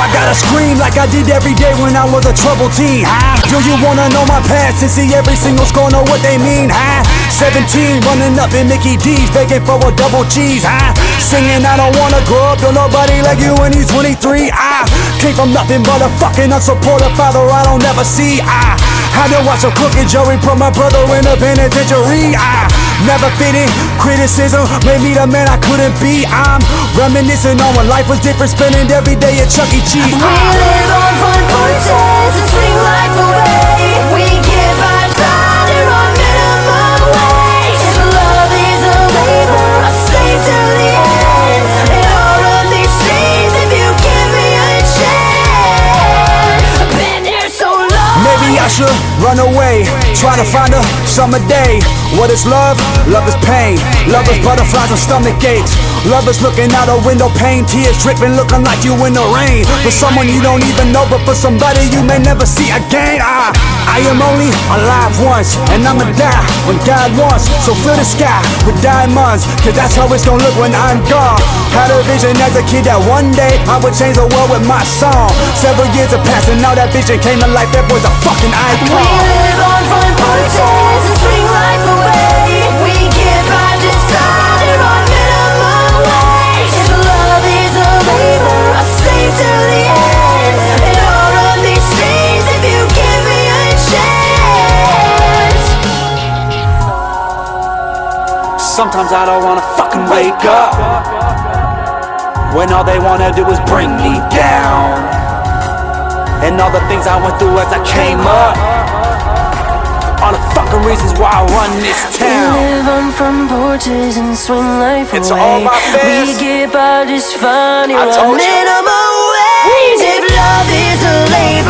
I gotta scream like I did every day when I was a troubled teen, huh? Do you wanna know my past and see every single score, know what they mean, huh? 17, running up in Mickey D's, begging for a double cheese, huh? Singing I don't wanna grow up to nobody like you when he's 23, I came from nothing but a fucking unsupported father I don't ever see, ah. I had to watch a crooked jury put my brother in a penitentiary, I never fit in, criticism. Made me the man I couldn't be, I'm reminiscing on when life was different, spending every day at Chuck E. Cheese, live on run away, try to find a summer day. What is love? Love is pain. Love is butterflies and stomach aches. Love is looking out a window, pain, tears dripping, looking like you in the rain. For someone you don't even know, but for somebody you may never see again. I, I am only alive once, and I'ma die when God wants. So fill the sky with diamonds, cause that's how it's gonna look when I'm gone. Had a vision as a kid that one day I would change the world with my song. Several years have passed, and now that vision came to life. That boy's a fucking icon. We icon. live on front porches and swing life away. We get by just dollar on minimum wage. If love is a labor, I'll stay till the end. And I'll run these streets if you give me a chance. Sometimes I don't wanna fucking wake up. When all they wanna do is bring me down. And all the things I went through as I came up. All the fucking reasons why I run this town. We live on front porches and swing life It's away. all my we get by just fine. You're I told you. minimum wage. If love is a labor,